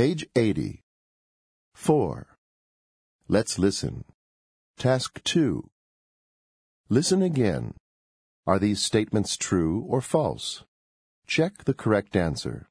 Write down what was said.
Page 80. 4. Let's listen. Task 2. Listen again. Are these statements true or false? Check the correct answer.